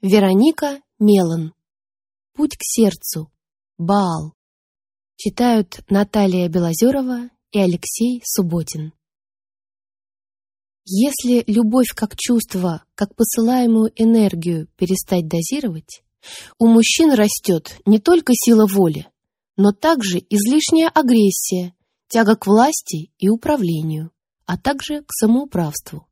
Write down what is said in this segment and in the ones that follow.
Вероника Мелан. Путь к сердцу. Баал. Читают Наталья Белозерова и Алексей Субботин. Если любовь как чувство, как посылаемую энергию перестать дозировать, у мужчин растет не только сила воли, но также излишняя агрессия, тяга к власти и управлению, а также к самоуправству.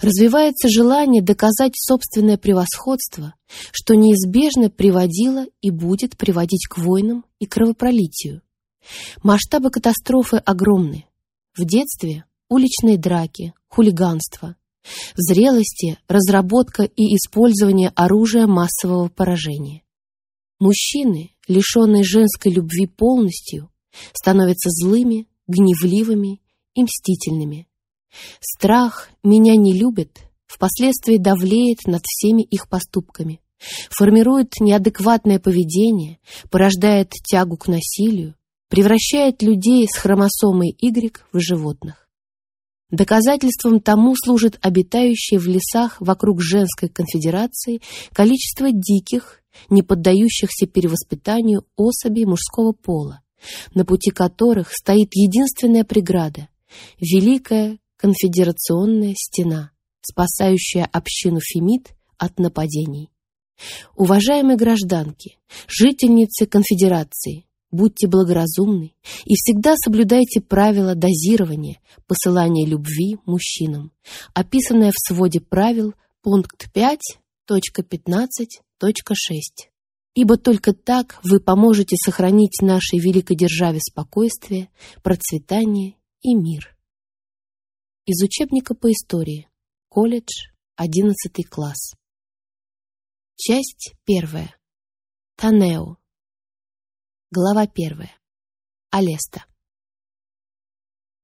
Развивается желание доказать собственное превосходство, что неизбежно приводило и будет приводить к войнам и кровопролитию. Масштабы катастрофы огромны. В детстве – уличные драки, хулиганство. В зрелости – разработка и использование оружия массового поражения. Мужчины, лишенные женской любви полностью, становятся злыми, гневливыми и мстительными. Страх «меня не любят» впоследствии давлеет над всеми их поступками, формирует неадекватное поведение, порождает тягу к насилию, превращает людей с хромосомой Y в животных. Доказательством тому служит обитающее в лесах вокруг женской конфедерации количество диких, не поддающихся перевоспитанию особей мужского пола, на пути которых стоит единственная преграда — великая конфедерационная стена, спасающая общину Фемид от нападений. Уважаемые гражданки, жительницы конфедерации, будьте благоразумны и всегда соблюдайте правила дозирования посылания любви мужчинам, описанное в своде правил пункт 5.15.6. Ибо только так вы поможете сохранить нашей великой державе спокойствие, процветание и мир. Из учебника по истории. Колледж, 11 класс. Часть первая. Танео. Глава первая. Алеста.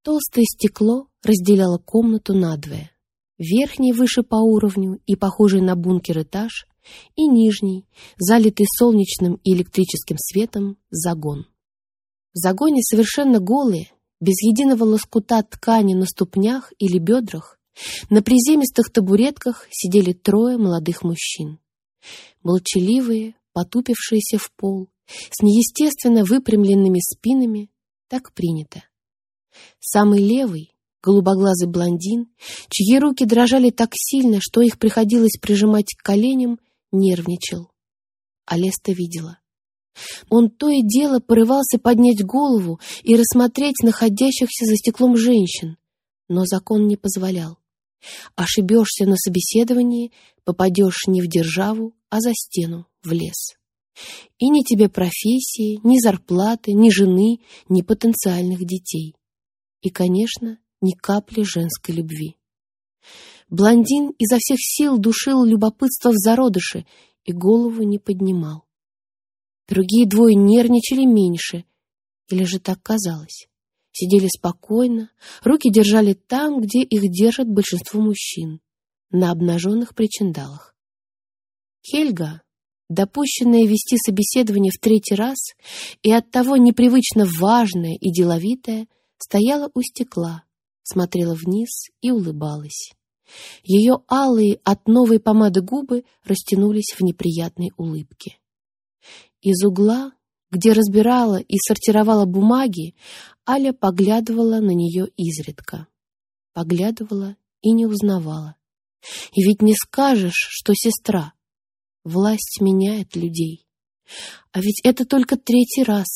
Толстое стекло разделяло комнату надвое. Верхний выше по уровню и похожий на бункер этаж, и нижний, залитый солнечным и электрическим светом, загон. В загоне совершенно голые, без единого лоскута ткани на ступнях или бедрах, на приземистых табуретках сидели трое молодых мужчин. Молчаливые, потупившиеся в пол, с неестественно выпрямленными спинами, так принято. Самый левый, голубоглазый блондин, чьи руки дрожали так сильно, что их приходилось прижимать к коленям, нервничал. Алеста видела. Он то и дело порывался поднять голову и рассмотреть находящихся за стеклом женщин, но закон не позволял. Ошибешься на собеседовании, попадешь не в державу, а за стену, в лес. И ни тебе профессии, ни зарплаты, ни жены, ни потенциальных детей. И, конечно, ни капли женской любви. Блондин изо всех сил душил любопытство в зародыше и голову не поднимал. Другие двое нервничали меньше, или же так казалось. Сидели спокойно, руки держали там, где их держат большинство мужчин, на обнаженных причиндалах. Хельга, допущенная вести собеседование в третий раз и оттого непривычно важная и деловитая, стояла у стекла, смотрела вниз и улыбалась. Ее алые от новой помады губы растянулись в неприятной улыбке. Из угла, где разбирала и сортировала бумаги, Аля поглядывала на нее изредка. Поглядывала и не узнавала. И ведь не скажешь, что сестра. Власть меняет людей. А ведь это только третий раз.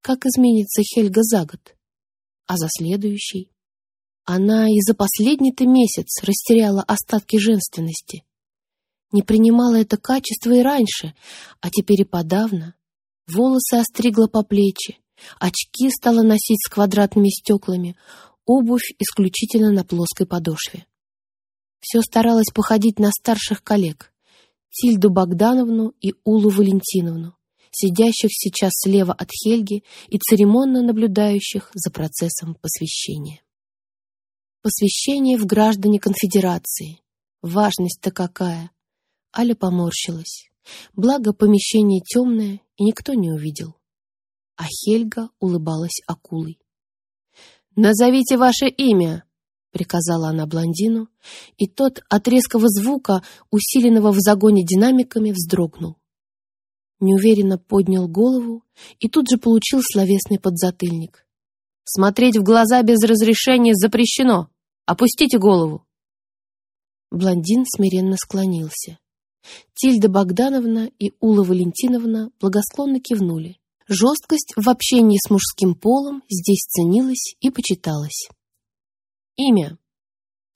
Как изменится Хельга за год? А за следующий? Она и за последний-то месяц растеряла остатки женственности не принимала это качество и раньше, а теперь и подавно. Волосы остригла по плечи, очки стала носить с квадратными стеклами, обувь исключительно на плоской подошве. Все старалась походить на старших коллег, Тильду Богдановну и Улу Валентиновну, сидящих сейчас слева от Хельги и церемонно наблюдающих за процессом посвящения. Посвящение в граждане конфедерации. Важность-то какая! Аля поморщилась. Благо, помещение темное, и никто не увидел. А Хельга улыбалась акулой. «Назовите ваше имя!» приказала она блондину, и тот от резкого звука, усиленного в загоне динамиками, вздрогнул. Неуверенно поднял голову и тут же получил словесный подзатыльник. «Смотреть в глаза без разрешения запрещено! Опустите голову!» Блондин смиренно склонился. Тильда Богдановна и Ула Валентиновна благосклонно кивнули. Жесткость в общении с мужским полом здесь ценилась и почиталась. Имя.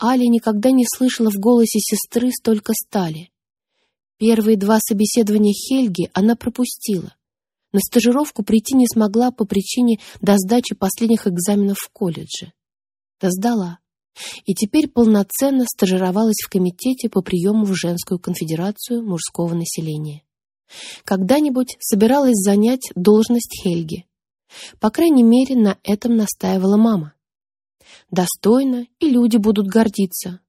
Аля никогда не слышала в голосе сестры столько стали. Первые два собеседования Хельги она пропустила. На стажировку прийти не смогла по причине до сдачи последних экзаменов в колледже. Да сдала. И теперь полноценно стажировалась в комитете по приему в женскую конфедерацию мужского населения. Когда-нибудь собиралась занять должность Хельги. По крайней мере, на этом настаивала мама. Достойно, и люди будут гордиться.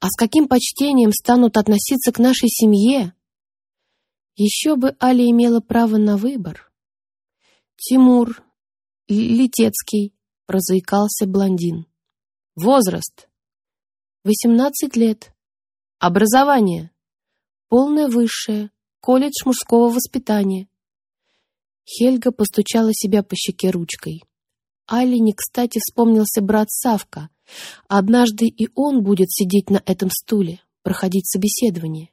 А с каким почтением станут относиться к нашей семье? Еще бы Аля имела право на выбор. Тимур, Литецкий, прозаикался блондин. Возраст. 18 лет. Образование. Полное высшее колледж мужского воспитания. Хельга постучала себя по щеке ручкой. Али не кстати вспомнился брат Савка. Однажды и он будет сидеть на этом стуле, проходить собеседование.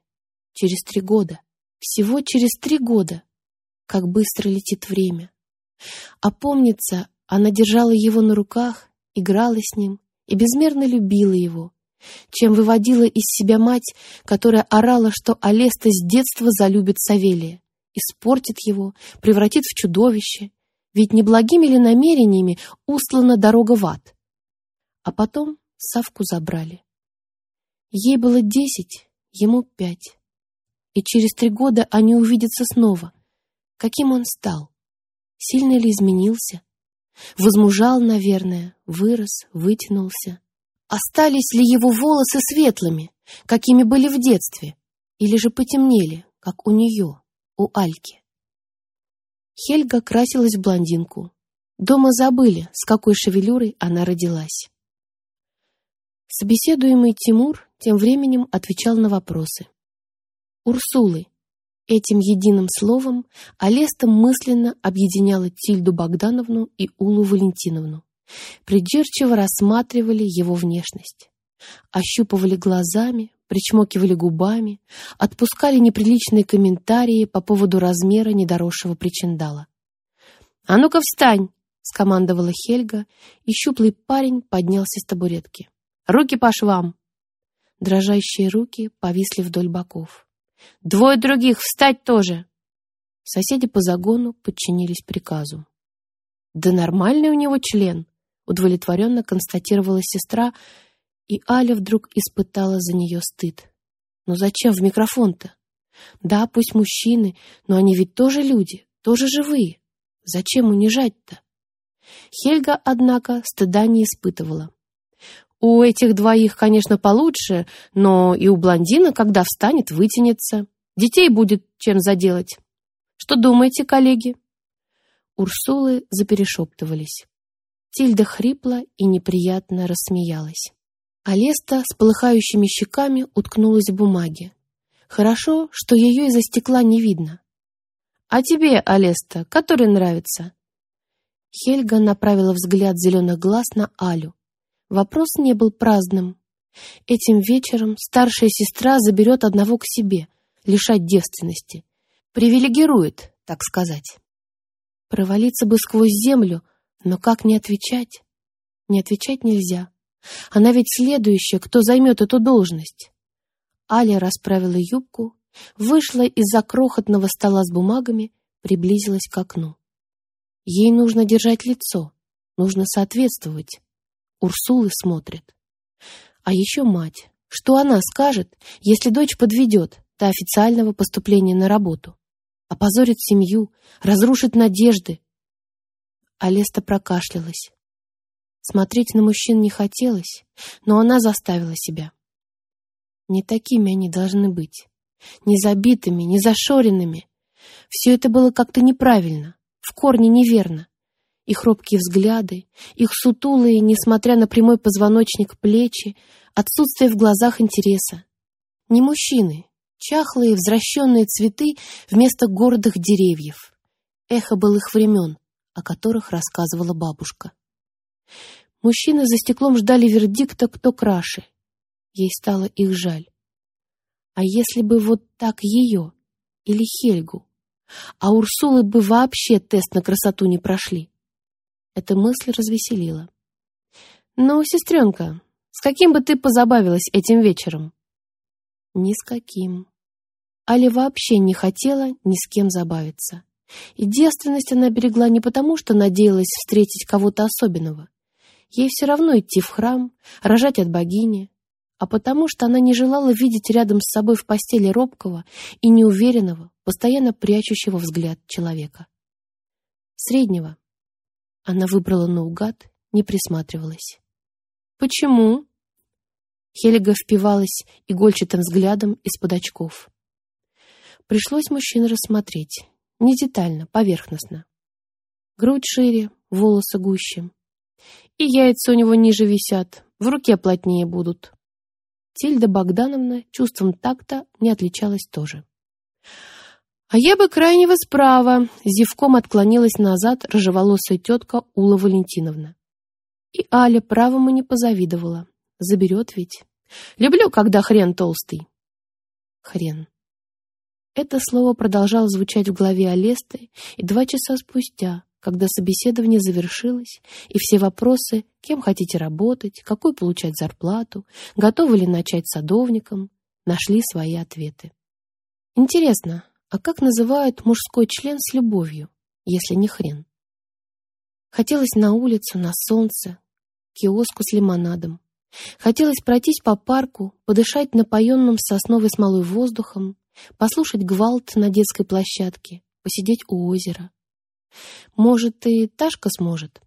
Через три года. Всего через три года. Как быстро летит время. А помнится, она держала его на руках, играла с ним и безмерно любила его, чем выводила из себя мать, которая орала, что Алеста с детства залюбит Савелия, испортит его, превратит в чудовище, ведь неблагими ли намерениями устлана дорога в ад. А потом Савку забрали. Ей было десять, ему пять. И через три года они увидятся снова. Каким он стал? Сильно ли изменился? Возмужал, наверное, вырос, вытянулся. Остались ли его волосы светлыми, какими были в детстве, или же потемнели, как у нее, у Альки? Хельга красилась в блондинку. Дома забыли, с какой шевелюрой она родилась. Собеседуемый Тимур тем временем отвечал на вопросы. Урсулы. Этим единым словом Алеста мысленно объединяла Тильду Богдановну и Улу Валентиновну придирчиво рассматривали его внешность. Ощупывали глазами, причмокивали губами, отпускали неприличные комментарии по поводу размера недоросшего причиндала. «А ну-ка встань!» — скомандовала Хельга, и щуплый парень поднялся с табуретки. «Руки по швам!» Дрожащие руки повисли вдоль боков. «Двое других! Встать тоже!» Соседи по загону подчинились приказу. «Да нормальный у него член!» удовлетворенно констатировала сестра, и Аля вдруг испытала за нее стыд. Но зачем в микрофон-то? Да, пусть мужчины, но они ведь тоже люди, тоже живые. Зачем унижать-то? Хельга, однако, стыда не испытывала. У этих двоих, конечно, получше, но и у блондина, когда встанет, вытянется. Детей будет чем заделать. Что думаете, коллеги? Урсулы заперешептывались. Тильда хрипла и неприятно рассмеялась. Алеста с полыхающими щеками уткнулась в бумаге. Хорошо, что ее из-за стекла не видно. «А тебе, Алеста, который нравится?» Хельга направила взгляд зеленых глаз на Алю. Вопрос не был праздным. Этим вечером старшая сестра заберет одного к себе, лишать девственности. Привилегирует, так сказать. Провалиться бы сквозь землю — но как не отвечать? Не отвечать нельзя. Она ведь следующая, кто займет эту должность. Аля расправила юбку, вышла из-за крохотного стола с бумагами, приблизилась к окну. Ей нужно держать лицо, нужно соответствовать. Урсулы смотрят. А еще мать. Что она скажет, если дочь подведет до официального поступления на работу? Опозорит семью, разрушит надежды, Алеста прокашлялась. Смотреть на мужчин не хотелось, но она заставила себя. Не такими они должны быть. Не забитыми, не зашоренными. Все это было как-то неправильно, в корне неверно. Их робкие взгляды, их сутулые, несмотря на прямой позвоночник, плечи, отсутствие в глазах интереса. Не мужчины, чахлые, возвращенные цветы вместо гордых деревьев. Эхо былых времен, о которых рассказывала бабушка. Мужчины за стеклом ждали вердикта, кто краше. Ей стало их жаль. А если бы вот так ее или Хельгу? А Урсулы бы вообще тест на красоту не прошли. Эта мысль развеселила. «Ну, сестренка, с каким бы ты позабавилась этим вечером?» «Ни с каким». Аля вообще не хотела ни с кем забавиться. И девственность она берегла не потому, что надеялась встретить кого-то особенного. Ей все равно идти в храм, рожать от богини, а потому что она не желала видеть рядом с собой в постели робкого и неуверенного, постоянно прячущего взгляд человека. Среднего. Она выбрала наугад, не присматривалась. «Почему?» Хельга впивалась игольчатым взглядом из-под очков. Пришлось мужчину рассмотреть. Не детально, поверхностно. Грудь шире, волосы гуще. И яйца у него ниже висят, в руке плотнее будут. Тильда Богдановна чувством такта не отличалась тоже. «А я бы крайнего справа!» — зевком отклонилась назад рыжеволосая тетка Ула Валентиновна. И Аля правому не позавидовала. Заберет ведь. Люблю, когда хрен толстый. Хрен. Это слово продолжало звучать в голове Алесты и два часа спустя, когда собеседование завершилось, и все вопросы «кем хотите работать?», «какой получать зарплату?», «готовы ли начать садовником?», нашли свои ответы. Интересно, а как называют мужской член с любовью, если не хрен? Хотелось на улицу, на солнце, киоску с лимонадом. Хотелось пройтись по парку, подышать напоенным сосновой смолой воздухом, послушать гвалт на детской площадке, посидеть у озера. Может, и Ташка сможет.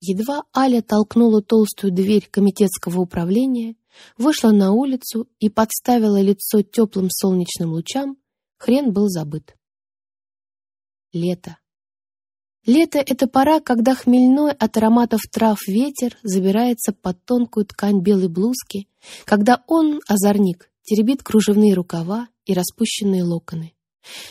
Едва Аля толкнула толстую дверь комитетского управления, вышла на улицу и подставила лицо теплым солнечным лучам, хрен был забыт. Лето. Лето — это пора, когда хмельной от ароматов трав ветер забирается под тонкую ткань белой блузки, когда он, озорник, теребит кружевные рукава и распущенные локоны.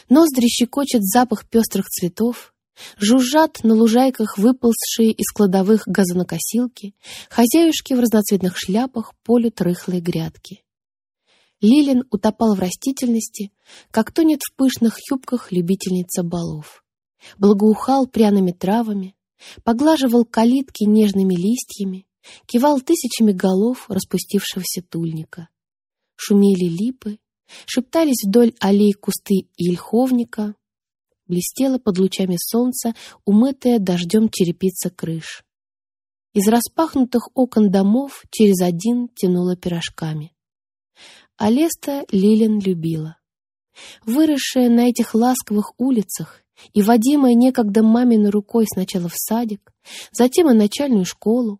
Ноздри щекочет запах пестрых цветов, жужжат на лужайках выползшие из кладовых газонокосилки, хозяюшки в разноцветных шляпах полют рыхлые грядки. Лилин утопал в растительности, как тонет в пышных юбках любительница балов. Благоухал пряными травами, поглаживал калитки нежными листьями, кивал тысячами голов распустившегося тульника. Шумели липы, шептались вдоль аллей кусты ильховника, блестела под лучами солнца умытая дождем черепица крыш. Из распахнутых окон домов через один тянуло пирожками. А Леста Лилин любила. Выросшая на этих ласковых улицах и водимая некогда маминой рукой сначала в садик, затем и начальную школу,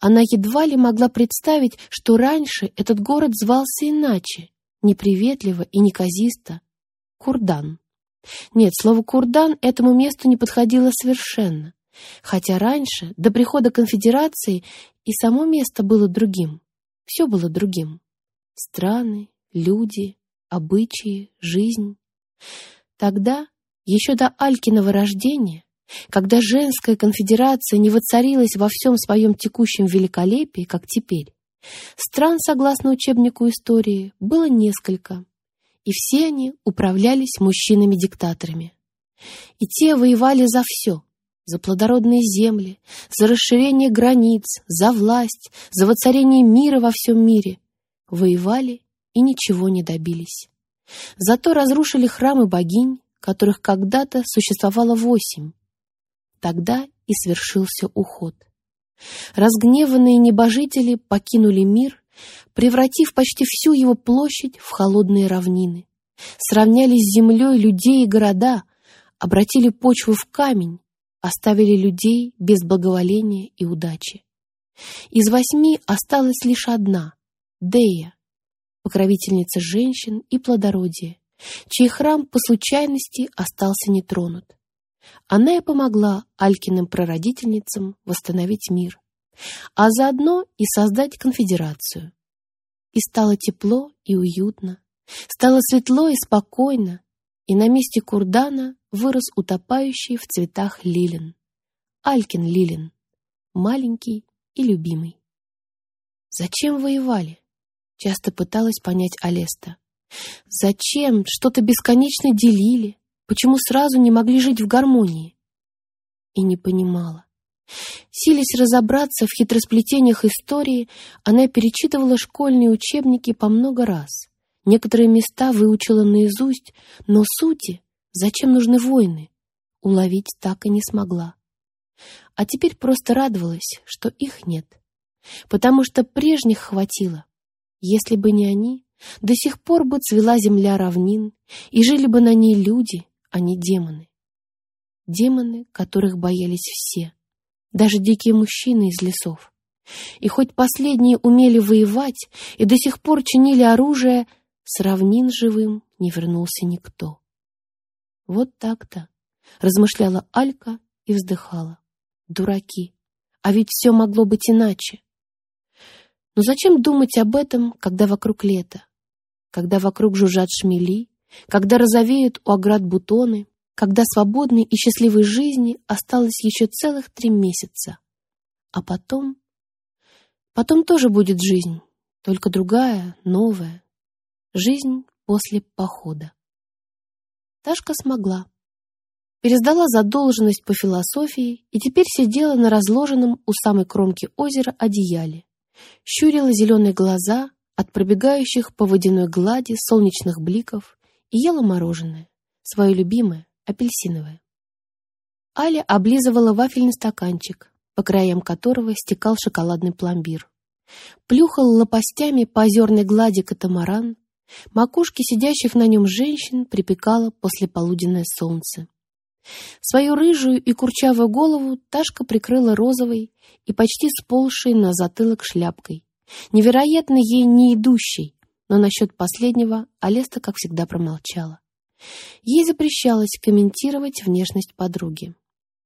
она едва ли могла представить, что раньше этот город звался иначе, неприветливо и неказисто — Курдан. Нет, слово «курдан» этому месту не подходило совершенно, хотя раньше, до прихода конфедерации, и само место было другим, все было другим страны, люди, обычаи, жизнь. Тогда, еще до Алькиного рождения, когда женская конфедерация не воцарилась во всем своем текущем великолепии, как теперь, стран, согласно учебнику истории, было несколько, и все они управлялись мужчинами-диктаторами. И те воевали за все — за плодородные земли, за расширение границ, за власть, за воцарение мира во всем мире — воевали и ничего не добились. Зато разрушили храмы богинь, которых когда-то существовало восемь. Тогда и свершился уход. Разгневанные небожители покинули мир, превратив почти всю его площадь в холодные равнины. Сравняли с землей людей и города, обратили почву в камень, оставили людей без благоволения и удачи. Из восьми осталась лишь одна, Дея, покровительница женщин и плодородия, чей храм по случайности остался нетронут. она и помогла Алькиным прародительницам восстановить мир, а заодно и создать конфедерацию. И стало тепло и уютно, стало светло и спокойно, и на месте Курдана вырос утопающий в цветах лилин. Алькин лилин, маленький и любимый. Зачем воевали? Часто пыталась понять Алеста. Зачем что-то бесконечно делили? Почему сразу не могли жить в гармонии? И не понимала. Силясь разобраться в хитросплетениях истории, она перечитывала школьные учебники по много раз. Некоторые места выучила наизусть, но сути, зачем нужны войны, уловить так и не смогла. А теперь просто радовалась, что их нет. Потому что прежних хватило. Если бы не они, до сих пор бы цвела земля равнин, и жили бы на ней люди, а не демоны. Демоны, которых боялись все, даже дикие мужчины из лесов. И хоть последние умели воевать и до сих пор чинили оружие, с равнин живым не вернулся никто. Вот так-то, размышляла Алька и вздыхала. Дураки, а ведь все могло быть иначе. Но зачем думать об этом, когда вокруг лето? Когда вокруг жужжат шмели, когда розовеют у оград бутоны, когда свободной и счастливой жизни осталось еще целых три месяца. А потом... Потом тоже будет жизнь, только другая, новая. Жизнь после похода. Ташка смогла. Пересдала задолженность по философии и теперь сидела на разложенном у самой кромки озера одеяле. Щурила зеленые глаза от пробегающих по водяной глади солнечных бликов и ела мороженое, свое любимое, апельсиновое. Аля облизывала вафельный стаканчик, по краям которого стекал шоколадный пломбир. Плюхал лопастями по озерной глади катамаран, макушки сидящих на нем женщин припекало послеполуденное солнце. Свою рыжую и курчавую голову Ташка прикрыла розовой и почти сползшей на затылок шляпкой, невероятно ей не идущей, но насчет последнего Алеста, как всегда, промолчала. Ей запрещалось комментировать внешность подруги.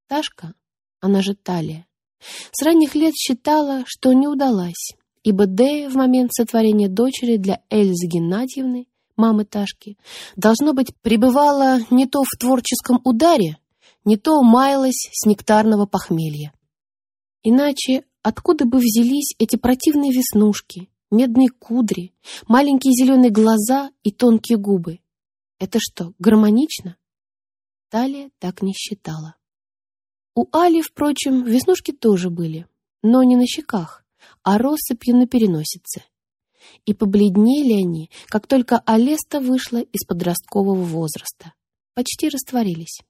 Ташка, она же Талия, с ранних лет считала, что не удалась, ибо Дея в момент сотворения дочери для Эльзы Геннадьевны, мамы Ташки, должно быть, пребывала не то в творческом ударе, не то маялась с нектарного похмелья. Иначе откуда бы взялись эти противные веснушки, медные кудри, маленькие зеленые глаза и тонкие губы. Это что, гармонично? Талия так не считала. У Али, впрочем, веснушки тоже были, но не на щеках, а россыпью на переносице. И побледнели они, как только Алеста вышла из подросткового возраста. Почти растворились.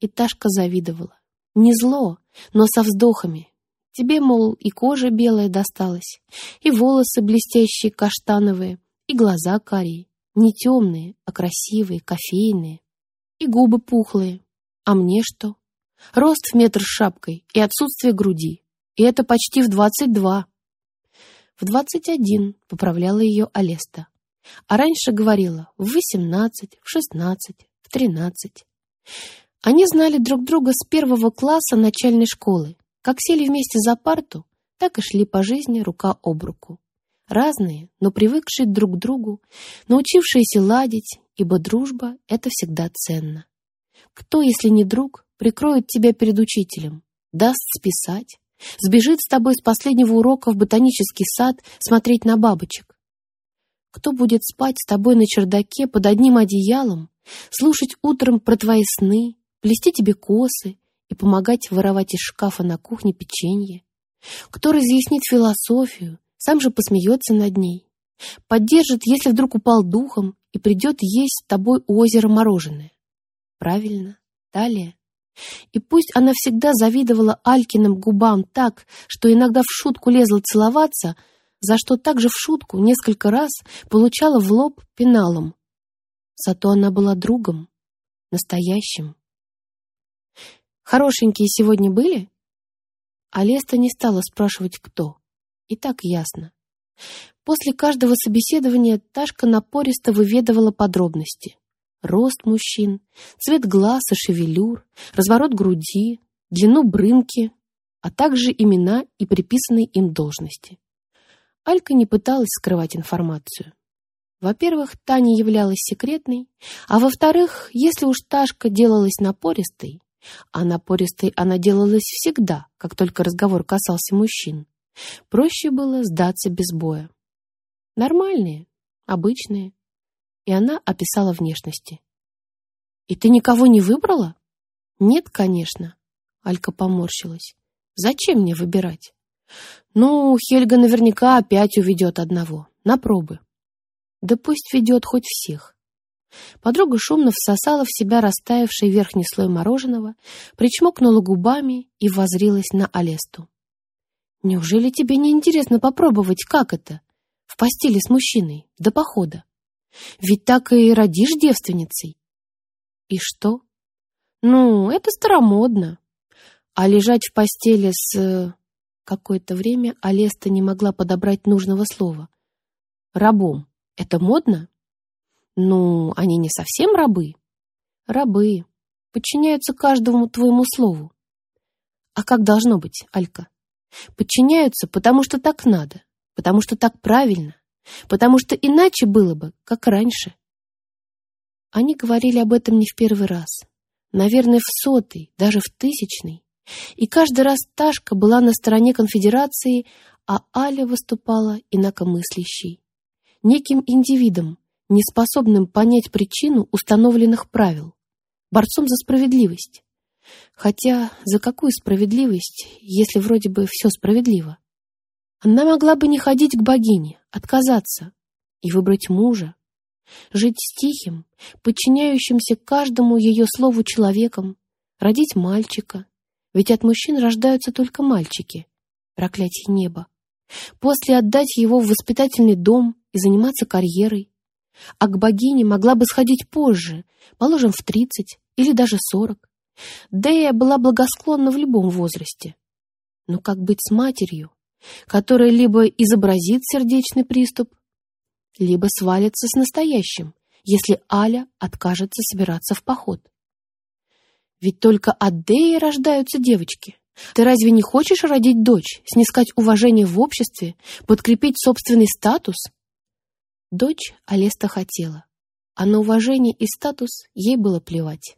И Ташка завидовала. Не зло, но со вздохами, Тебе, мол, и кожа белая досталась, и волосы блестящие каштановые, и глаза карие, не темные, а красивые, кофейные, и губы пухлые. А мне что? Рост в метр с шапкой и отсутствие груди. И это почти в двадцать два. В двадцать один поправляла ее Алеста. А раньше говорила в восемнадцать, в шестнадцать, в тринадцать. Они знали друг друга с первого класса начальной школы как сели вместе за парту, так и шли по жизни рука об руку. Разные, но привыкшие друг к другу, научившиеся ладить, ибо дружба — это всегда ценно. Кто, если не друг, прикроет тебя перед учителем, даст списать, сбежит с тобой с последнего урока в ботанический сад смотреть на бабочек? Кто будет спать с тобой на чердаке под одним одеялом, слушать утром про твои сны, плести тебе косы, и помогать воровать из шкафа на кухне печенье? Кто разъяснит философию, сам же посмеется над ней? Поддержит, если вдруг упал духом и придет есть с тобой у озера мороженое? Правильно, Талия. И пусть она всегда завидовала Алькиным губам так, что иногда в шутку лезла целоваться, за что также в шутку несколько раз получала в лоб пеналом. Зато она была другом, настоящим, Хорошенькие сегодня были? Алеста не стала спрашивать, кто. И так ясно. После каждого собеседования Ташка напористо выведывала подробности. Рост мужчин, цвет глаз и шевелюр, разворот груди, длину брынки, а также имена и приписанные им должности. Алька не пыталась скрывать информацию. Во-первых, та не являлась секретной, а во-вторых, если уж Ташка делалась напористой, а напористой она делалась всегда, как только разговор касался мужчин, проще было сдаться без боя. Нормальные, обычные. И она описала внешности. «И ты никого не выбрала?» «Нет, конечно», — Алька поморщилась. «Зачем мне выбирать?» «Ну, Хельга наверняка опять уведет одного, на пробы». Да пусть ведет хоть всех. Подруга шумно всосала в себя растаявший верхний слой мороженого, причмокнула губами и возрилась на Алесту. «Неужели тебе не интересно попробовать, как это? В постели с мужчиной, до похода. Ведь так и родишь девственницей». «И что?» «Ну, это старомодно. А лежать в постели с...» Какое-то время Алеста не могла подобрать нужного слова. «Рабом». Это модно? Ну, они не совсем рабы. Рабы. Подчиняются каждому твоему слову. А как должно быть, Алька? Подчиняются, потому что так надо, потому что так правильно, потому что иначе было бы, как раньше. Они говорили об этом не в первый раз. Наверное, в сотый, даже в тысячный. И каждый раз Ташка была на стороне конфедерации, а Аля выступала инакомыслящей неким индивидом, неспособным понять причину установленных правил, борцом за справедливость. Хотя за какую справедливость, если вроде бы все справедливо? Она могла бы не ходить к богине, отказаться и выбрать мужа, жить с тихим, подчиняющимся каждому ее слову человеком, родить мальчика, ведь от мужчин рождаются только мальчики, проклятие неба. После отдать его в воспитательный дом, и заниматься карьерой. А к богине могла бы сходить позже, положим, в тридцать или даже сорок. Дея была благосклонна в любом возрасте. Но как быть с матерью, которая либо изобразит сердечный приступ, либо свалится с настоящим, если Аля откажется собираться в поход? Ведь только от Деи рождаются девочки. Ты разве не хочешь родить дочь, снискать уважение в обществе, подкрепить собственный статус — Дочь Алеста хотела, а на уважение и статус ей было плевать.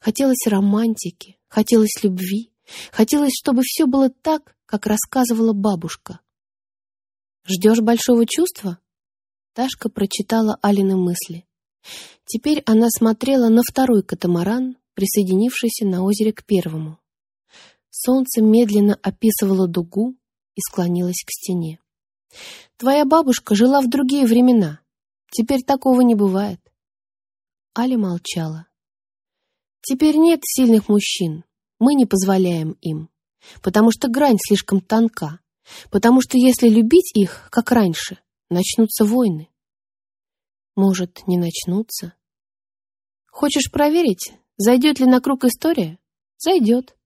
Хотелось романтики, хотелось любви, хотелось, чтобы все было так, как рассказывала бабушка. «Ждешь большого чувства?» Ташка прочитала Алины мысли. Теперь она смотрела на второй катамаран, присоединившийся на озере к первому. Солнце медленно описывало дугу и склонилось к стене. Твоя бабушка жила в другие времена. Теперь такого не бывает. Аля молчала. Теперь нет сильных мужчин. Мы не позволяем им. Потому что грань слишком тонка. Потому что если любить их, как раньше, начнутся войны. Может, не начнутся? Хочешь проверить, зайдет ли на круг история? Зайдет.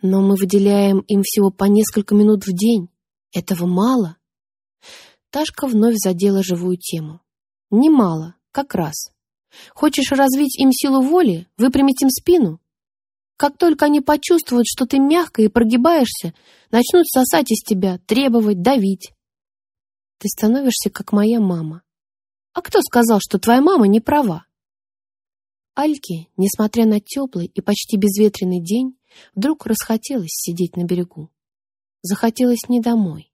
Но мы выделяем им всего по несколько минут в день. Этого мало. Ташка вновь задела живую тему. Немало, как раз. Хочешь развить им силу воли, выпрямить им спину? Как только они почувствуют, что ты мягко и прогибаешься, начнут сосать из тебя, требовать, давить. Ты становишься как моя мама. А кто сказал, что твоя мама не права? Альке, несмотря на теплый и почти безветренный день, вдруг расхотелось сидеть на берегу. Захотелось не домой.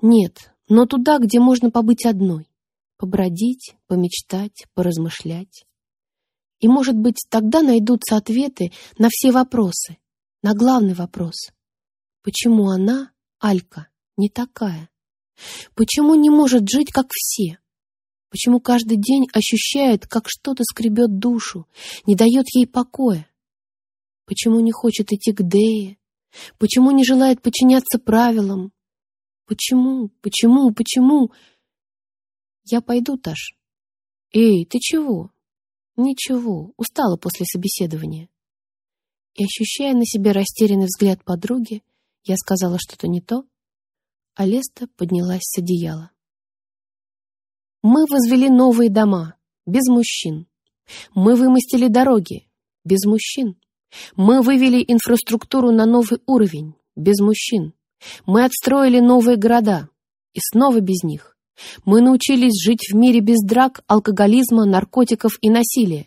Нет, но туда, где можно побыть одной. Побродить, помечтать, поразмышлять. И, может быть, тогда найдутся ответы на все вопросы, на главный вопрос. Почему она, Алька, не такая? Почему не может жить, как все? Почему каждый день ощущает, как что-то скребет душу, не дает ей покоя? Почему не хочет идти к Дее? Почему не желает подчиняться правилам? Почему? Почему? Почему? Я пойду, Таш. Эй, ты чего? Ничего, устала после собеседования. И ощущая на себе растерянный взгляд подруги, я сказала что-то не то, а Леста поднялась с одеяла. Мы возвели новые дома, без мужчин. Мы вымостили дороги. Без мужчин. Мы вывели инфраструктуру на новый уровень. Без мужчин. Мы отстроили новые города. И снова без них. Мы научились жить в мире без драк, алкоголизма, наркотиков и насилия.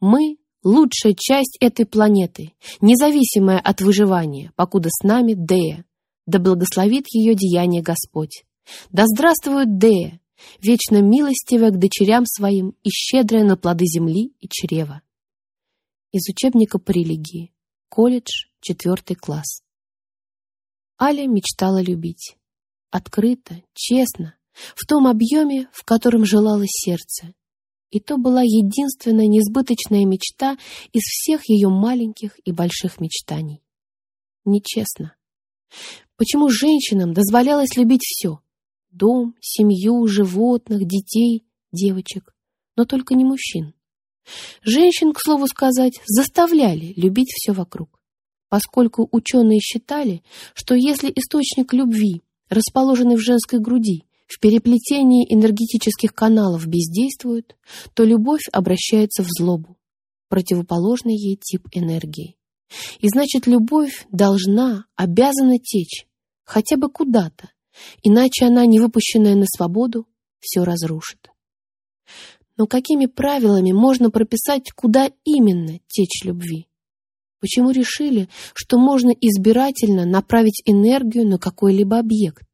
Мы — лучшая часть этой планеты, независимая от выживания, покуда с нами Дея. Да благословит ее деяние Господь. Да здравствует Дея, вечно милостивая к дочерям своим и щедрая на плоды земли и чрева. Из учебника по религии. Колледж, четвертый класс. Аля мечтала любить. Открыто, честно, в том объеме, в котором желало сердце. И то была единственная несбыточная мечта из всех ее маленьких и больших мечтаний. Нечестно. Почему женщинам дозволялось любить все? Дом, семью, животных, детей, девочек, но только не мужчин. Женщин, к слову сказать, заставляли любить все вокруг, поскольку ученые считали, что если источник любви, расположенный в женской груди, в переплетении энергетических каналов бездействует, то любовь обращается в злобу, противоположный ей тип энергии. И значит, любовь должна, обязана течь, хотя бы куда-то, иначе она, не выпущенная на свободу, все разрушит. Но какими правилами можно прописать, куда именно течь любви? Почему решили, что можно избирательно направить энергию на какой-либо объект?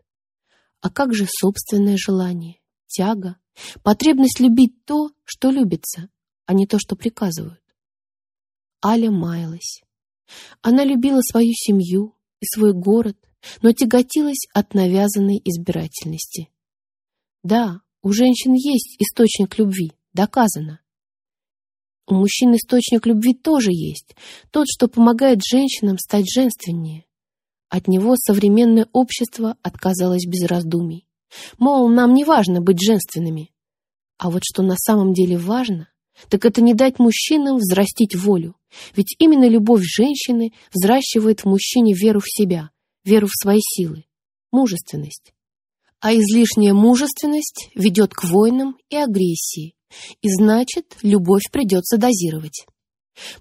А как же собственное желание, тяга, потребность любить то, что любится, а не то, что приказывают? Аля маялась. Она любила свою семью и свой город, но тяготилась от навязанной избирательности. Да, у женщин есть источник любви, доказано. У мужчин источник любви тоже есть, тот, что помогает женщинам стать женственнее. От него современное общество отказалось без раздумий. Мол, нам не важно быть женственными. А вот что на самом деле важно, так это не дать мужчинам взрастить волю. Ведь именно любовь женщины взращивает в мужчине веру в себя, веру в свои силы, мужественность. А излишняя мужественность ведет к войнам и агрессии, и значит, любовь придется дозировать.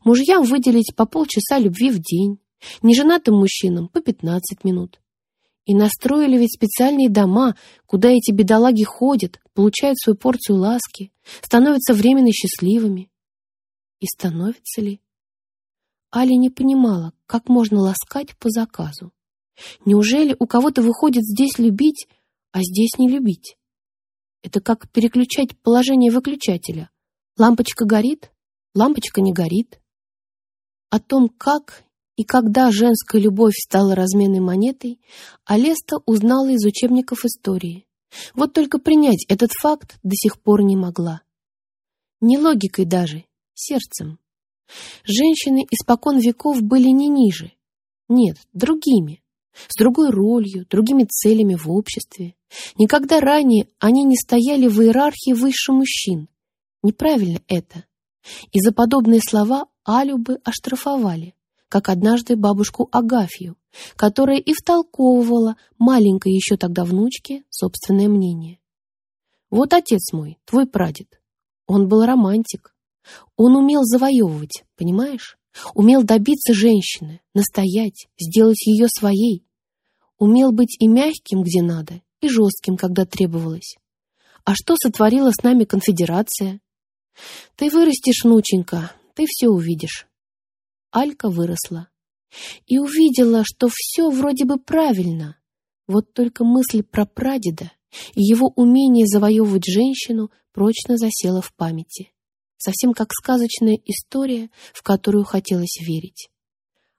Мужьям выделить по полчаса любви в день, Неженатым мужчинам по 15 минут. И настроили ведь специальные дома, куда эти бедолаги ходят, получают свою порцию ласки, становятся временно счастливыми. И становятся ли? Аля не понимала, как можно ласкать по заказу. Неужели у кого-то выходит здесь любить, а здесь не любить? Это как переключать положение выключателя. Лампочка горит, лампочка не горит. О том, как и когда женская любовь стала разменной монетой, Алеста узнала из учебников истории. Вот только принять этот факт до сих пор не могла. Не логикой даже, сердцем. Женщины испокон веков были не ниже. Нет, другими. С другой ролью, другими целями в обществе. Никогда ранее они не стояли в иерархии выше мужчин. Неправильно это. И за подобные слова Алю бы оштрафовали как однажды бабушку Агафью, которая и втолковывала маленькой еще тогда внучке собственное мнение. Вот отец мой, твой прадед, он был романтик. Он умел завоевывать, понимаешь? Умел добиться женщины, настоять, сделать ее своей. Умел быть и мягким, где надо, и жестким, когда требовалось. А что сотворила с нами конфедерация? Ты вырастешь, внученька, ты все увидишь. Алька выросла и увидела, что все вроде бы правильно. Вот только мысль про прадеда и его умение завоевывать женщину прочно засела в памяти. Совсем как сказочная история, в которую хотелось верить.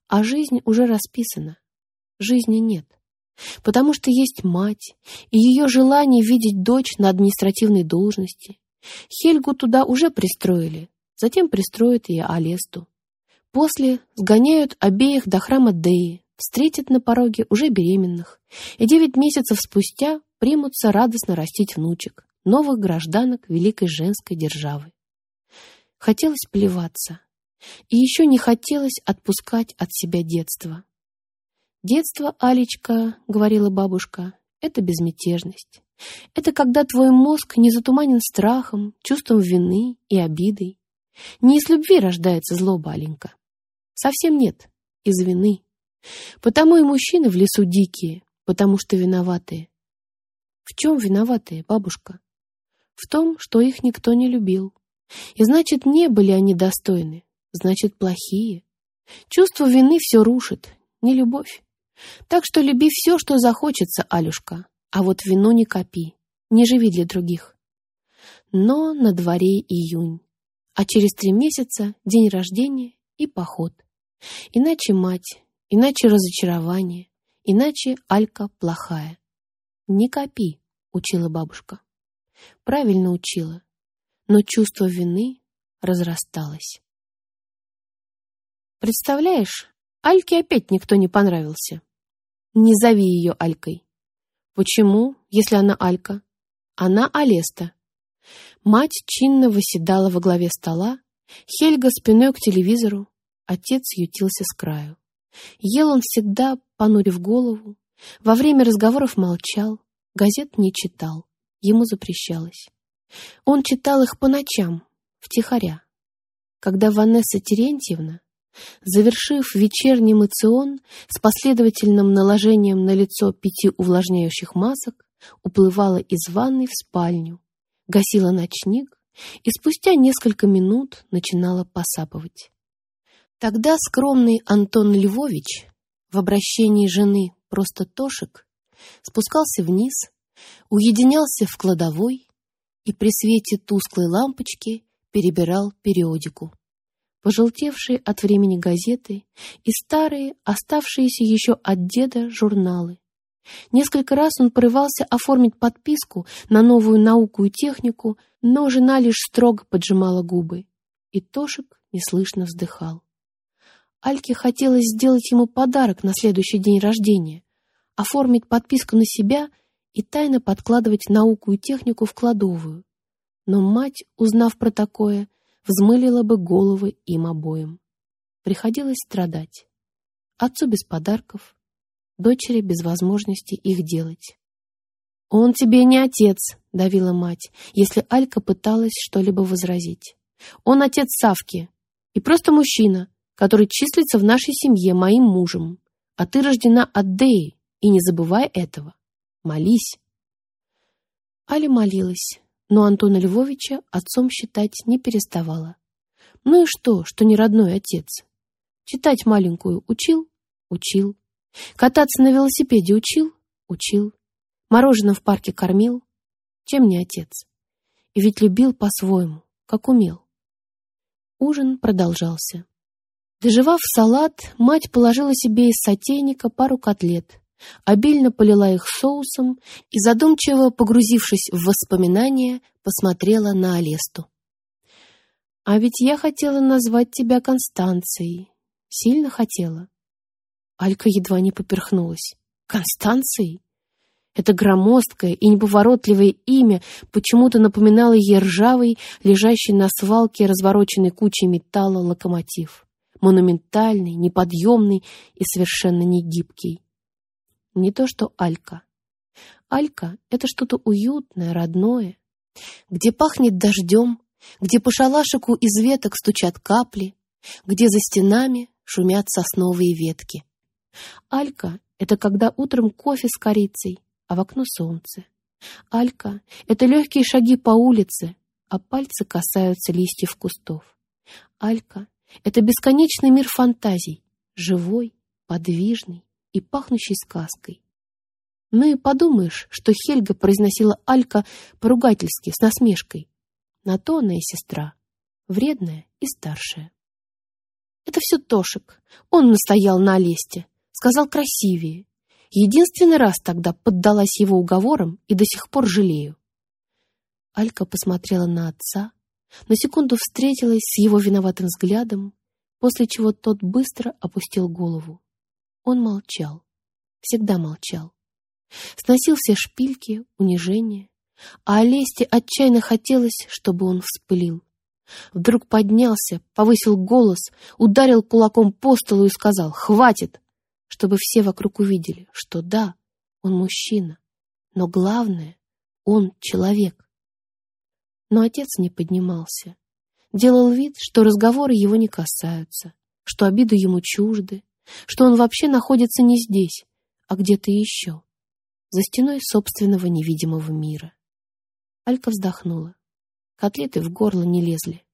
А жизнь уже расписана. Жизни нет. Потому что есть мать, и ее желание видеть дочь на административной должности. Хельгу туда уже пристроили, затем пристроят и Алесту. После сгоняют обеих до храма Деи, встретят на пороге уже беременных, и девять месяцев спустя примутся радостно растить внучек, новых гражданок великой женской державы. Хотелось плеваться, и еще не хотелось отпускать от себя детство. «Детство, Алечка, — говорила бабушка, — это безмятежность. Это когда твой мозг не затуманен страхом, чувством вины и обидой. Не из любви рождается злоба, Аленька. Совсем нет, из вины. Потому и мужчины в лесу дикие, потому что виноватые. В чем виноватые, бабушка? В том, что их никто не любил. И значит, не были они достойны, значит, плохие. Чувство вины все рушит, не любовь. Так что люби все, что захочется, Алюшка, а вот вину не копи, не живи для других. Но на дворе июнь, а через три месяца день рождения и поход. Иначе мать, иначе разочарование, иначе Алька плохая. «Не копи», — учила бабушка. Правильно учила, но чувство вины разрасталось. Представляешь, Альке опять никто не понравился. Не зови ее Алькой. Почему, если она Алька? Она Алеста. Мать чинно восседала во главе стола, Хельга спиной к телевизору, отец ютился с краю. Ел он всегда, понурив голову, во время разговоров молчал, газет не читал, ему запрещалось. Он читал их по ночам, втихаря. Когда Ванесса Терентьевна, завершив вечерний мацион с последовательным наложением на лицо пяти увлажняющих масок, уплывала из ванной в спальню, гасила ночник и спустя несколько минут начинала посапывать. Тогда скромный Антон Львович в обращении жены просто Тошек спускался вниз, уединялся в кладовой и при свете тусклой лампочки перебирал периодику. Пожелтевшие от времени газеты и старые, оставшиеся еще от деда, журналы. Несколько раз он порывался оформить подписку на новую науку и технику, но жена лишь строго поджимала губы, и Тошек неслышно вздыхал. Альке хотелось сделать ему подарок на следующий день рождения, оформить подписку на себя и тайно подкладывать науку и технику в кладовую. Но мать, узнав про такое, взмылила бы головы им обоим. Приходилось страдать. Отцу без подарков, дочери без возможности их делать. «Он тебе не отец», — давила мать, если Алька пыталась что-либо возразить. «Он отец Савки и просто мужчина, который числится в нашей семье моим мужем. А ты рождена от Деи, и не забывай этого. Молись. Аля молилась, но Антона Львовича отцом считать не переставала. Ну и что, что не родной отец? Читать маленькую учил? Учил. Кататься на велосипеде учил? Учил. Мороженое в парке кормил? Чем не отец? И ведь любил по-своему, как умел. Ужин продолжался. Доживав салат, мать положила себе из сотейника пару котлет, обильно полила их соусом и, задумчиво погрузившись в воспоминания, посмотрела на Алесту. «А ведь я хотела назвать тебя Констанцией. Сильно хотела». Алька едва не поперхнулась. «Констанцией?» Это громоздкое и неповоротливое имя почему-то напоминало ей ржавый, лежащий на свалке развороченной кучей металла локомотив монументальный, неподъемный и совершенно не гибкий. Не то что Алька. Алька — это что-то уютное, родное, где пахнет дождем, где по шалашику из веток стучат капли, где за стенами шумят сосновые ветки. Алька — это когда утром кофе с корицей, а в окно солнце. Алька — это легкие шаги по улице, а пальцы касаются листьев кустов. Алька это бесконечный мир фантазий, живой, подвижный и пахнущий сказкой. Ну и подумаешь, что Хельга произносила Алька поругательски, с насмешкой. На то она и сестра, вредная и старшая. Это все Тошек. Он настоял на Олесте, сказал красивее. Единственный раз тогда поддалась его уговорам и до сих пор жалею. Алька посмотрела на отца, на секунду встретилась с его виноватым взглядом, после чего тот быстро опустил голову. Он молчал, всегда молчал. Сносил все шпильки, унижения, а Олесте отчаянно хотелось, чтобы он вспылил. Вдруг поднялся, повысил голос, ударил кулаком по столу и сказал «Хватит!», чтобы все вокруг увидели, что да, он мужчина, но главное, он человек. Но отец не поднимался. Делал вид, что разговоры его не касаются, что обиды ему чужды, что он вообще находится не здесь, а где-то еще, за стеной собственного невидимого мира. Алька вздохнула. Котлеты в горло не лезли.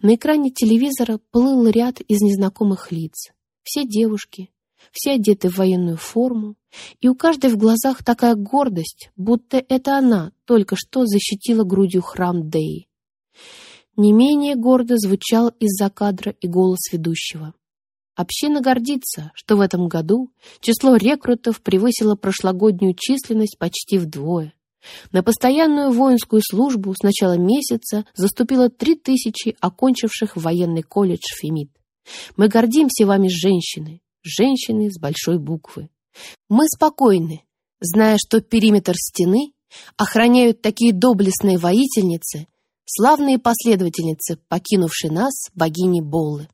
На экране телевизора плыл ряд из незнакомых лиц. Все девушки, все одеты в военную форму, и у каждой в глазах такая гордость, будто это она только что защитила грудью храм Деи. Не менее гордо звучал из-за кадра и голос ведущего. Община гордится, что в этом году число рекрутов превысило прошлогоднюю численность почти вдвое. На постоянную воинскую службу с начала месяца заступило три тысячи окончивших военный колледж Фемид. Мы гордимся вами, женщины, женщины с большой буквы. Мы спокойны, зная, что периметр стены охраняют такие доблестные воительницы, славные последовательницы, покинувшие нас, богини Боллы.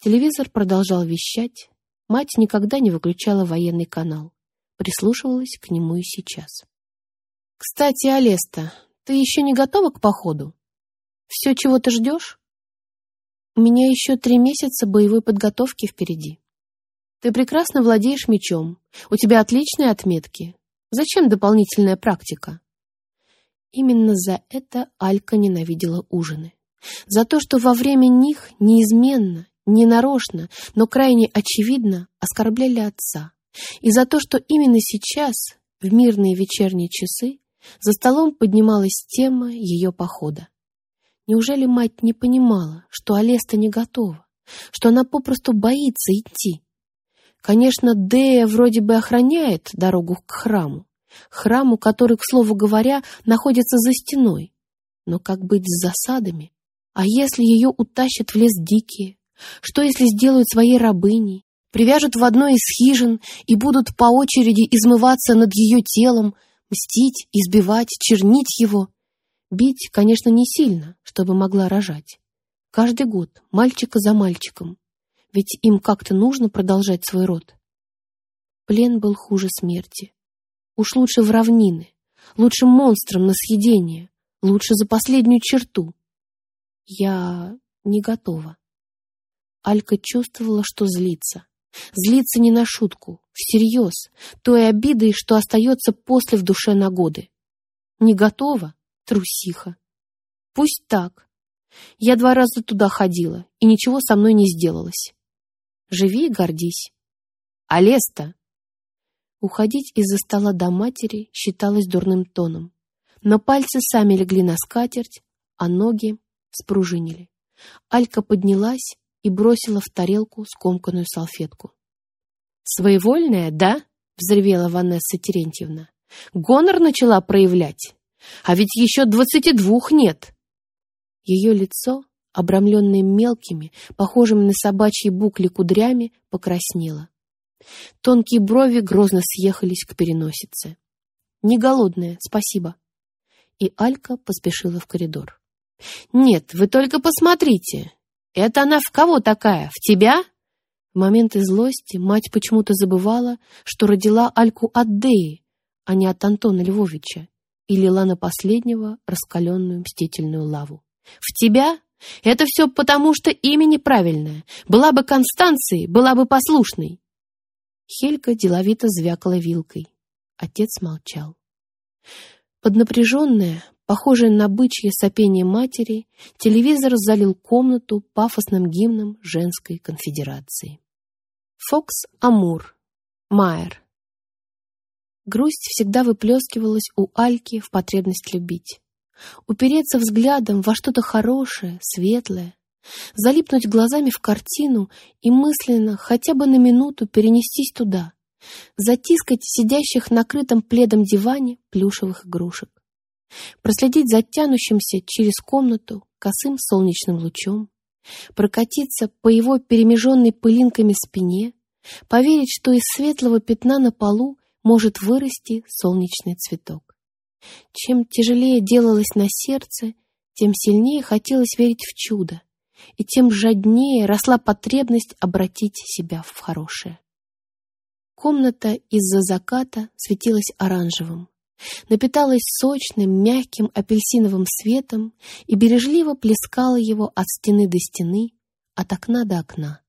Телевизор продолжал вещать. Мать никогда не выключала военный канал. Прислушивалась к нему и сейчас. «Кстати, Алеста, ты еще не готова к походу? Все, чего ты ждешь?» «У меня еще три месяца боевой подготовки впереди. Ты прекрасно владеешь мечом, у тебя отличные отметки. Зачем дополнительная практика?» Именно за это Алька ненавидела ужины. За то, что во время них неизменно, ненарочно, но крайне очевидно оскорбляли отца. И за то, что именно сейчас, в мирные вечерние часы, за столом поднималась тема ее похода. Неужели мать не понимала, что Алеста не готова, что она попросту боится идти? Конечно, Дея вроде бы охраняет дорогу к храму, храму, который, к слову говоря, находится за стеной. Но как быть с засадами? А если ее утащат в лес дикие? Что если сделают своей рабыней, привяжут в одной из хижин и будут по очереди измываться над ее телом, мстить, избивать, чернить его? Бить, конечно, не сильно, чтобы могла рожать. Каждый год, мальчика за мальчиком, ведь им как-то нужно продолжать свой род. Плен был хуже смерти. Уж лучше в равнины, лучше монстром на съедение, лучше за последнюю черту. Я не готова. Алька чувствовала, что злится. Злится не на шутку, всерьез, той обидой, что остается после в душе на годы. Не готова? Трусиха. Пусть так. Я два раза туда ходила, и ничего со мной не сделалось. Живи и гордись. Алеста! Уходить из-за стола до матери считалось дурным тоном. Но пальцы сами легли на скатерть, а ноги спружинили. Алька поднялась и бросила в тарелку скомканную салфетку. «Своевольная, да?» — взревела Ванесса Терентьевна. «Гонор начала проявлять. А ведь еще двадцати двух нет!» Ее лицо обрамленная мелкими, похожими на собачьи букли кудрями, покраснела. Тонкие брови грозно съехались к переносице. «Не голодная, спасибо». И Алька поспешила в коридор. «Нет, вы только посмотрите! Это она в кого такая? В тебя?» В моменты злости мать почему-то забывала, что родила Альку от Деи, а не от Антона Львовича, и лила на последнего раскаленную мстительную лаву. «В тебя? Это все потому, что имя неправильное. Была бы Констанцией, была бы послушной. Хелька деловито звякала вилкой. Отец молчал. Под напряженное, похожее на бычье сопение матери, телевизор залил комнату пафосным гимном женской конфедерации. Фокс Амур. Майер. Грусть всегда выплескивалась у Альки в потребность любить упереться взглядом во что-то хорошее, светлое, залипнуть глазами в картину и мысленно хотя бы на минуту перенестись туда, затискать сидящих накрытым пледом диване плюшевых игрушек, проследить за тянущимся через комнату косым солнечным лучом, прокатиться по его перемеженной пылинками спине, поверить, что из светлого пятна на полу может вырасти солнечный цветок. Чем тяжелее делалось на сердце, тем сильнее хотелось верить в чудо, и тем жаднее росла потребность обратить себя в хорошее. Комната из-за заката светилась оранжевым. напиталась сочным, мягким апельсиновым светом и бережливо плескала его от стены до стены, от окна до окна.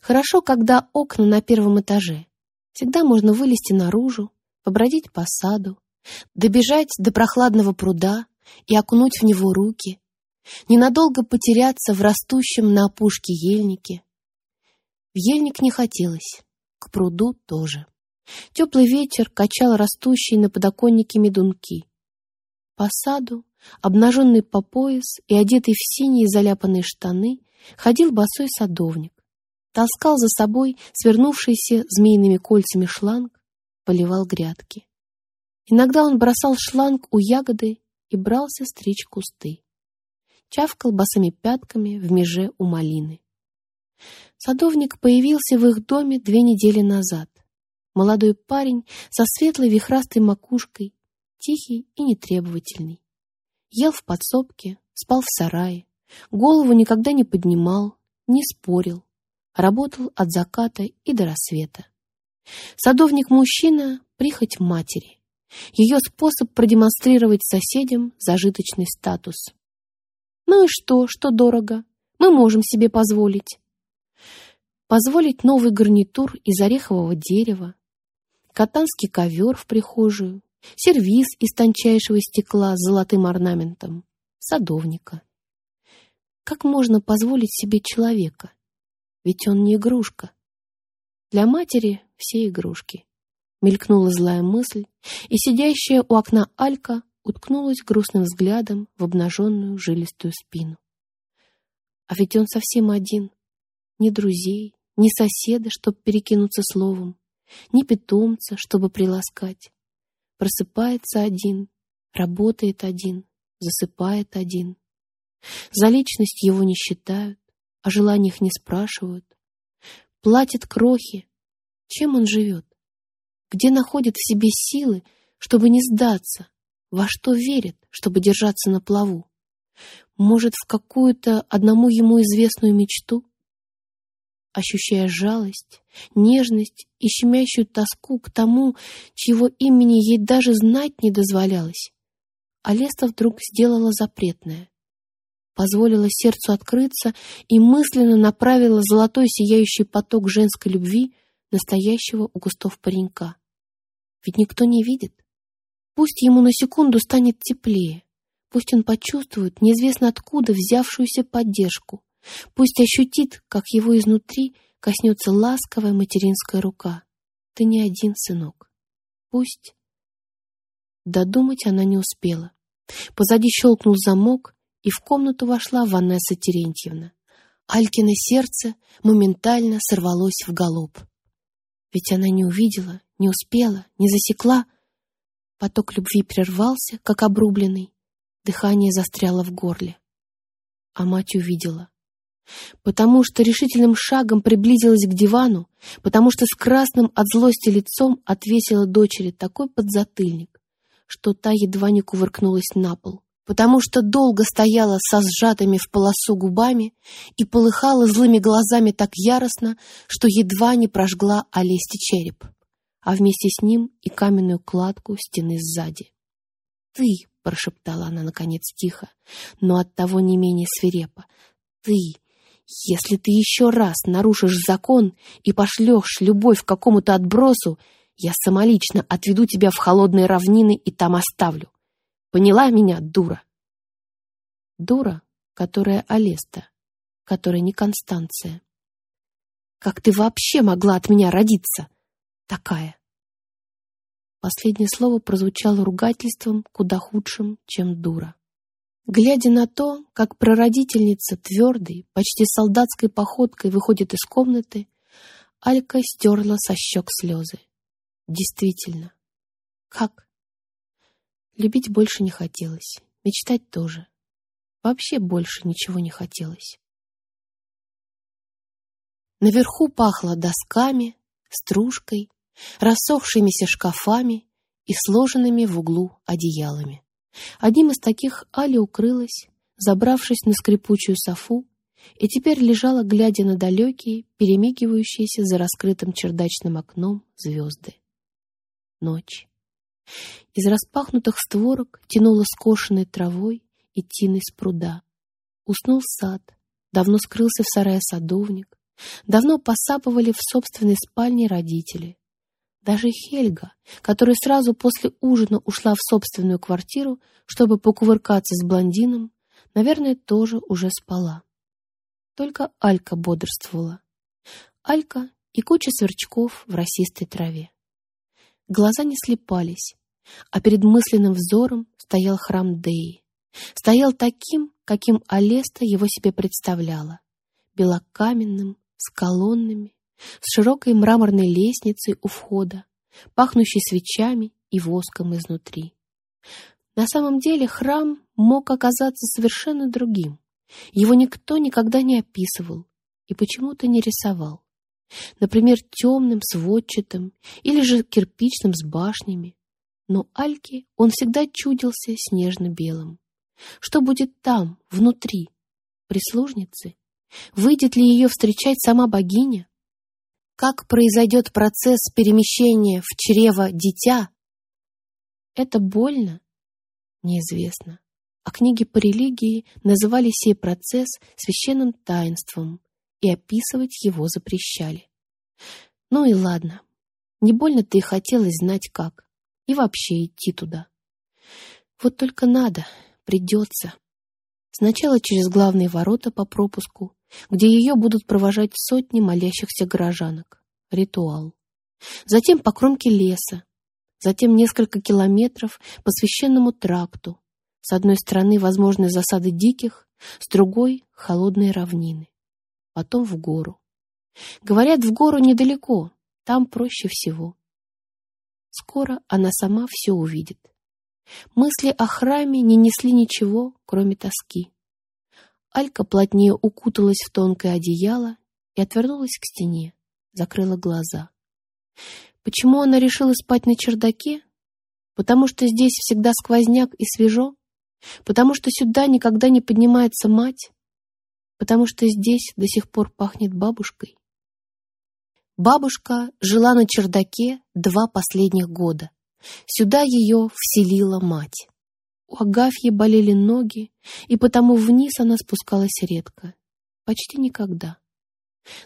Хорошо, когда окна на первом этаже. Всегда можно вылезти наружу, побродить по саду, добежать до прохладного пруда и окунуть в него руки, ненадолго потеряться в растущем на опушке ельнике. В ельник не хотелось, к пруду тоже. Теплый ветер качал растущие на подоконнике медунки. По саду, обнаженный по пояс и одетый в синие заляпанные штаны, ходил босой садовник. Таскал за собой свернувшийся змеиными кольцами шланг, поливал грядки. Иногда он бросал шланг у ягоды и брался стричь кусты. Чавкал босыми пятками в меже у малины. Садовник появился в их доме две недели назад. Молодой парень со светлой вихрастой макушкой, тихий и нетребовательный. Ел в подсобке, спал в сарае, голову никогда не поднимал, не спорил, работал от заката и до рассвета. Садовник-мужчина — прихоть матери. Ее способ продемонстрировать соседям зажиточный статус. Ну и что, что дорого? Мы можем себе позволить. Позволить новый гарнитур из орехового дерева, катанский ковер в прихожую, сервиз из тончайшего стекла с золотым орнаментом, садовника. Как можно позволить себе человека? Ведь он не игрушка. Для матери все игрушки. Мелькнула злая мысль, и сидящая у окна Алька уткнулась грустным взглядом в обнаженную жилистую спину. А ведь он совсем один. Ни друзей, ни соседа, чтобы перекинуться словом, ни питомца, чтобы приласкать. Просыпается один, работает один, засыпает один. За личность его не считают, о желаниях не спрашивают. Платит крохи. Чем он живет? Где находит в себе силы, чтобы не сдаться? Во что верит, чтобы держаться на плаву? Может, в какую-то одному ему известную мечту? Ощущая жалость, нежность и щемящую тоску к тому, чьего имени ей даже знать не дозволялось, Алеста вдруг сделала запретное позволила сердцу открыться и мысленно направила золотой сияющий поток женской любви настоящего у кустов паренька. Ведь никто не видит. Пусть ему на секунду станет теплее, пусть он почувствует неизвестно откуда взявшуюся поддержку, пусть ощутит, как его изнутри коснется ласковая материнская рука. Ты не один, сынок. Пусть... Додумать она не успела. Позади щелкнул замок, и в комнату вошла Ванесса Терентьевна. Алькино сердце моментально сорвалось в галоп. Ведь она не увидела, не успела, не засекла. Поток любви прервался, как обрубленный. Дыхание застряло в горле. А мать увидела. Потому что решительным шагом приблизилась к дивану, потому что с красным от злости лицом отвесила дочери такой подзатыльник, что та едва не кувыркнулась на пол потому что долго стояла со сжатыми в полосу губами и полыхала злыми глазами так яростно, что едва не прожгла Олесте череп, а вместе с ним и каменную кладку стены сзади. «Ты!» — прошептала она, наконец, тихо, но оттого не менее свирепо. «Ты! Если ты еще раз нарушишь закон и пошлешь любовь к какому-то отбросу, я самолично отведу тебя в холодные равнины и там оставлю. Поняла меня, дура? Дура, которая Алеста, которая не Констанция. Как ты вообще могла от меня родиться? Такая. Последнее слово прозвучало ругательством куда худшим, чем дура. Глядя на то, как прародительница твердой, почти солдатской походкой выходит из комнаты, Алька стерла со щек слезы. Действительно, как? Любить больше не хотелось, мечтать тоже. Вообще больше ничего не хотелось. Наверху пахло досками, стружкой, рассохшимися шкафами и сложенными в углу одеялами. Одним из таких Аля укрылась, забравшись на скрипучую софу, и теперь лежала, глядя на далекие, перемигивающиеся за раскрытым чердачным окном звезды. Ночь. Из распахнутых створок тянуло скошенной травой и тиной с пруда. Уснул сад, давно скрылся в сарае садовник, давно посапывали в собственной спальне родители. Даже Хельга, которая сразу после ужина ушла в собственную квартиру, чтобы покувыркаться с блондином, наверное, тоже уже спала. Только Алька бодрствовала. Алька и куча сверчков в росистой траве. Глаза не слепались, а перед мысленным взором стоял храм Деи. Стоял таким, каким Алеста его себе представляла. Белокаменным, с колоннами, с широкой мраморной лестницей у входа, пахнущей свечами и воском изнутри. На самом деле храм мог оказаться совершенно другим. Его никто никогда не описывал и почему-то не рисовал. Например, темным, сводчатым или же кирпичным с башнями. Но Альке он всегда чудился снежно-белым. Что будет там, внутри? Прислужницы? Выйдет ли ее встречать сама богиня? Как произойдет процесс перемещения в чрево дитя? Это больно? Неизвестно. А книги по религии называли сей процесс священным таинством и описывать его запрещали. Ну и ладно. Не больно-то и хотелось знать как. И вообще идти туда. Вот только надо, придется. Сначала через главные ворота по пропуску, где ее будут провожать сотни молящихся горожанок. Ритуал. Затем по кромке леса. Затем несколько километров по священному тракту. С одной стороны возможны засады диких, с другой — холодные равнины. Потом в гору. Говорят, в гору недалеко, там проще всего. Скоро она сама все увидит. Мысли о храме не несли ничего, кроме тоски. Алька плотнее укуталась в тонкое одеяло и отвернулась к стене, закрыла глаза. Почему она решила спать на чердаке? Потому что здесь всегда сквозняк и свежо? Потому что сюда никогда не поднимается мать? Потому что здесь до сих пор пахнет бабушкой? Бабушка жила на чердаке два последних года. Сюда ее вселила мать. У Агафьи болели ноги, и потому вниз она спускалась редко, почти никогда.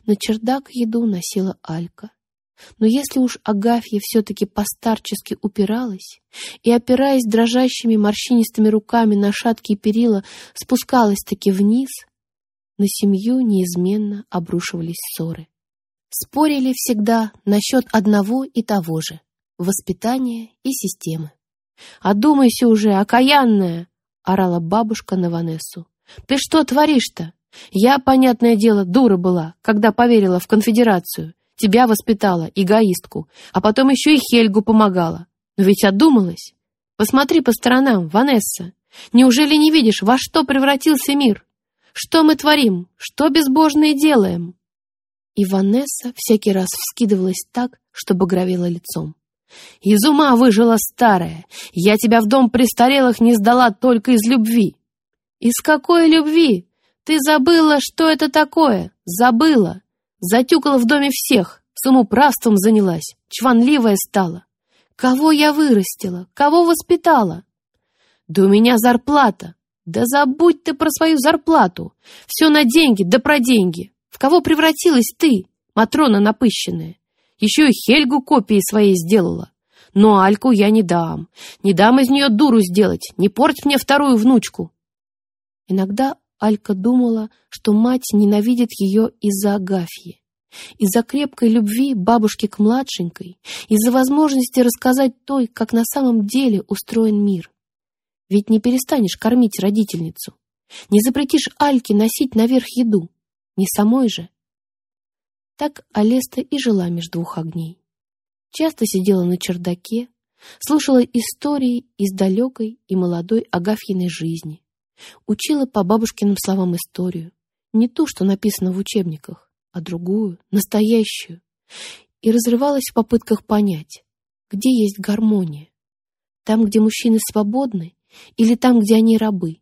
На чердак еду носила Алька. Но если уж Агафья все-таки постарчески упиралась и, опираясь дрожащими морщинистыми руками на шаткие перила, спускалась-таки вниз, на семью неизменно обрушивались ссоры. Спорили всегда насчет одного и того же — воспитания и системы. «Одумайся уже, окаянная!» — орала бабушка на Ванессу. «Ты что творишь-то? Я, понятное дело, дура была, когда поверила в конфедерацию. Тебя воспитала, эгоистку, а потом еще и Хельгу помогала. Но ведь одумалась. Посмотри по сторонам, Ванесса. Неужели не видишь, во что превратился мир? Что мы творим? Что безбожное делаем?» И Ванесса всякий раз вскидывалась так, чтобы гровела лицом. Из ума выжила старая. Я тебя в дом престарелых не сдала только из любви. Из какой любви? Ты забыла, что это такое? Забыла. Затюкала в доме всех, самоуправством занялась, чванливая стала. Кого я вырастила? Кого воспитала? Да у меня зарплата. Да забудь ты про свою зарплату. Все на деньги, да про деньги. В кого превратилась ты, Матрона напыщенная? Еще и Хельгу копии своей сделала. Но Альку я не дам. Не дам из нее дуру сделать. Не порть мне вторую внучку. Иногда Алька думала, что мать ненавидит ее из-за Агафьи. Из-за крепкой любви бабушки к младшенькой, из-за возможности рассказать той, как на самом деле устроен мир. Ведь не перестанешь кормить родительницу, не запретишь Альке носить наверх еду, не самой же. Так Алеста и жила между двух огней. Часто сидела на чердаке, слушала истории из далекой и молодой Агафьиной жизни, учила по бабушкиным словам историю, не ту, что написано в учебниках, а другую, настоящую, и разрывалась в попытках понять, где есть гармония, там, где мужчины свободны, или там, где они рабы.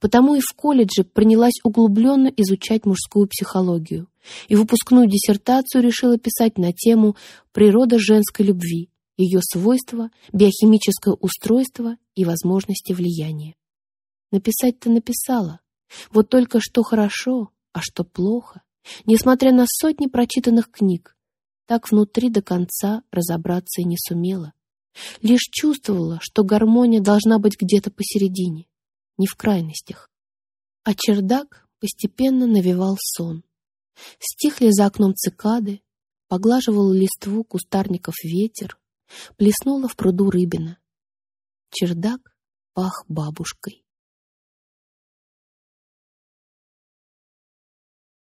Потому и в колледже принялась углубленно изучать мужскую психологию и выпускную диссертацию решила писать на тему «Природа женской любви» ее свойства, биохимическое устройство и возможности влияния. Написать-то написала, вот только что хорошо, а что плохо, несмотря на сотни прочитанных книг, так внутри до конца разобраться и не сумела. Лишь чувствовала, что гармония должна быть где-то посередине, не в крайностях. А чердак постепенно навевал сон. Стихли за окном цикады, поглаживал листву кустарников ветер, плеснула в пруду рыбина. Чердак пах бабушкой.